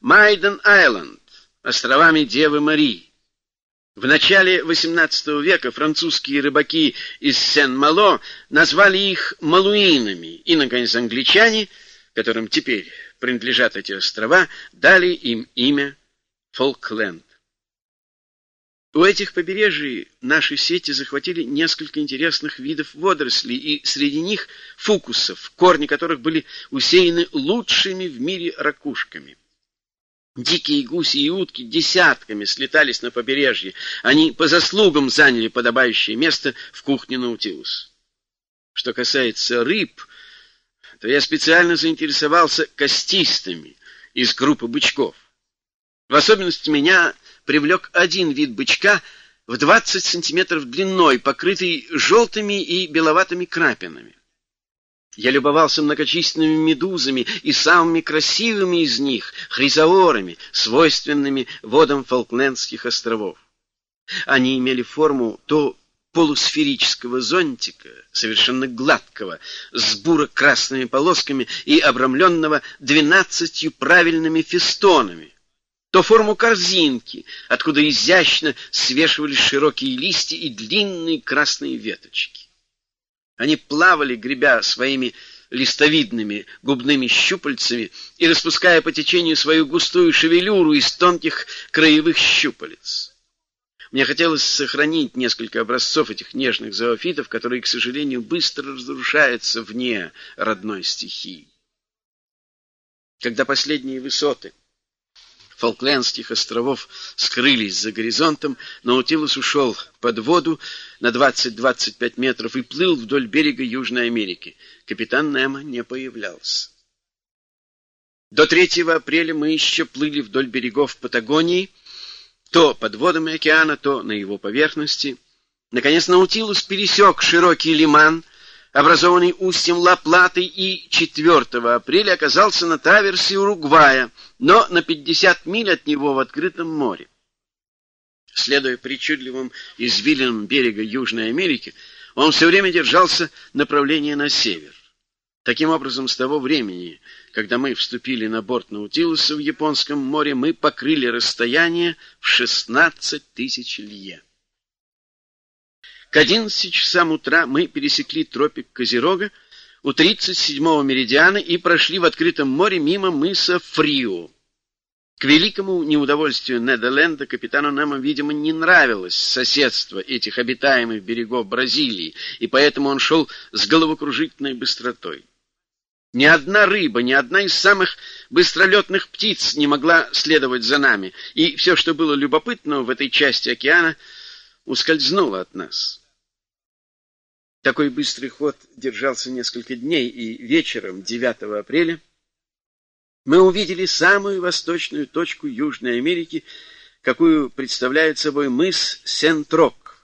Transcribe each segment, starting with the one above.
Майден-Айленд, островами Девы Марии. В начале XVIII века французские рыбаки из Сен-Мало назвали их малуинами, и, наконец, англичане, которым теперь принадлежат эти острова, дали им имя Фолкленд. У этих побережий наши сети захватили несколько интересных видов водорослей, и среди них фукусов, корни которых были усеяны лучшими в мире ракушками. Дикие гуси и утки десятками слетались на побережье. Они по заслугам заняли подобающее место в кухне Наутилус. Что касается рыб, то я специально заинтересовался костистыми из группы бычков. В особенности меня привлек один вид бычка в 20 сантиметров длиной, покрытый желтыми и беловатыми крапинами. Я любовался многочисленными медузами и самыми красивыми из них — хризаорами, свойственными водам Фолклендских островов. Они имели форму то полусферического зонтика, совершенно гладкого, с буро-красными полосками и обрамленного двенадцатью правильными фестонами, то форму корзинки, откуда изящно свешивались широкие листья и длинные красные веточки. Они плавали, гребя своими листовидными губными щупальцами и распуская по течению свою густую шевелюру из тонких краевых щупалец. Мне хотелось сохранить несколько образцов этих нежных зоофитов, которые, к сожалению, быстро разрушаются вне родной стихии. Когда последние высоты Фолклендских островов скрылись за горизонтом, Наутилус ушел под воду на 20-25 метров и плыл вдоль берега Южной Америки. Капитан Немо не появлялся. До 3 апреля мы еще плыли вдоль берегов Патагонии, то под водами океана, то на его поверхности. Наконец Наутилус пересек широкий лиман, образованный устьем Ла-Платы, и 4 апреля оказался на траверсе Уругвая, но на 50 миль от него в открытом море. Следуя причудливым извилинам берега Южной Америки, он все время держался направления на север. Таким образом, с того времени, когда мы вступили на борт Наутилуса в Японском море, мы покрыли расстояние в 16 тысяч лье. К 11 часам утра мы пересекли тропик Козерога у 37-го меридиана и прошли в открытом море мимо мыса Фрио. К великому неудовольствию Неда капитану Немо, видимо, не нравилось соседство этих обитаемых берегов Бразилии, и поэтому он шел с головокружительной быстротой. Ни одна рыба, ни одна из самых быстролетных птиц не могла следовать за нами, и все, что было любопытного в этой части океана, ускользнуло от нас. Такой быстрый ход держался несколько дней, и вечером 9 апреля мы увидели самую восточную точку Южной Америки, какую представляет собой мыс Сентрок.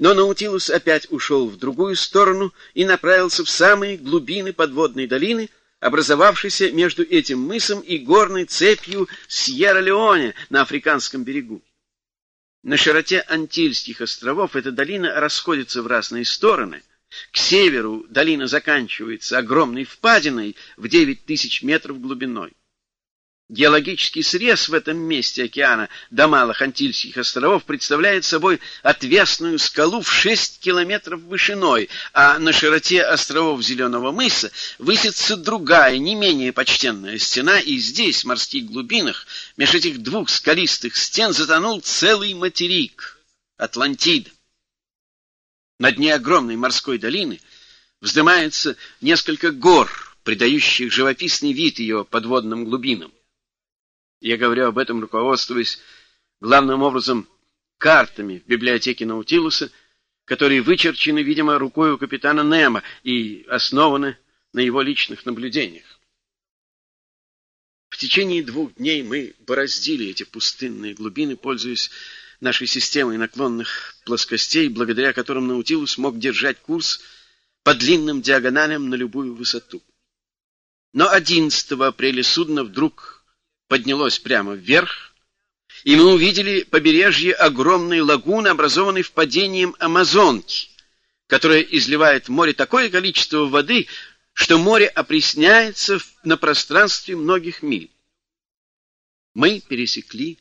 Но Наутилус опять ушел в другую сторону и направился в самые глубины подводной долины, образовавшейся между этим мысом и горной цепью Сьерра-Леоне на африканском берегу. На широте Антильских островов эта долина расходится в разные стороны. К северу долина заканчивается огромной впадиной в 9 тысяч метров глубиной. Геологический срез в этом месте океана до Малых Антильских островов представляет собой отвесную скалу в 6 километров вышиной, а на широте островов Зеленого мыса высится другая, не менее почтенная стена, и здесь, в морских глубинах, меж этих двух скалистых стен затонул целый материк — Атлантида. На дне огромной морской долины вздымается несколько гор, придающих живописный вид ее подводным глубинам. Я говорю об этом, руководствуясь главным образом картами в библиотеке Наутилуса, которые вычерчены, видимо, рукой у капитана Немо и основаны на его личных наблюдениях. В течение двух дней мы бороздили эти пустынные глубины, пользуясь нашей системой наклонных плоскостей, благодаря которым Наутилус мог держать курс по длинным диагоналям на любую высоту. Но 11 апреля судно вдруг поднялось прямо вверх, и мы увидели побережье огромной лагуны, образованной впадением Амазонки, которая изливает в море такое количество воды, что море опресняется на пространстве многих миль. Мы пересекли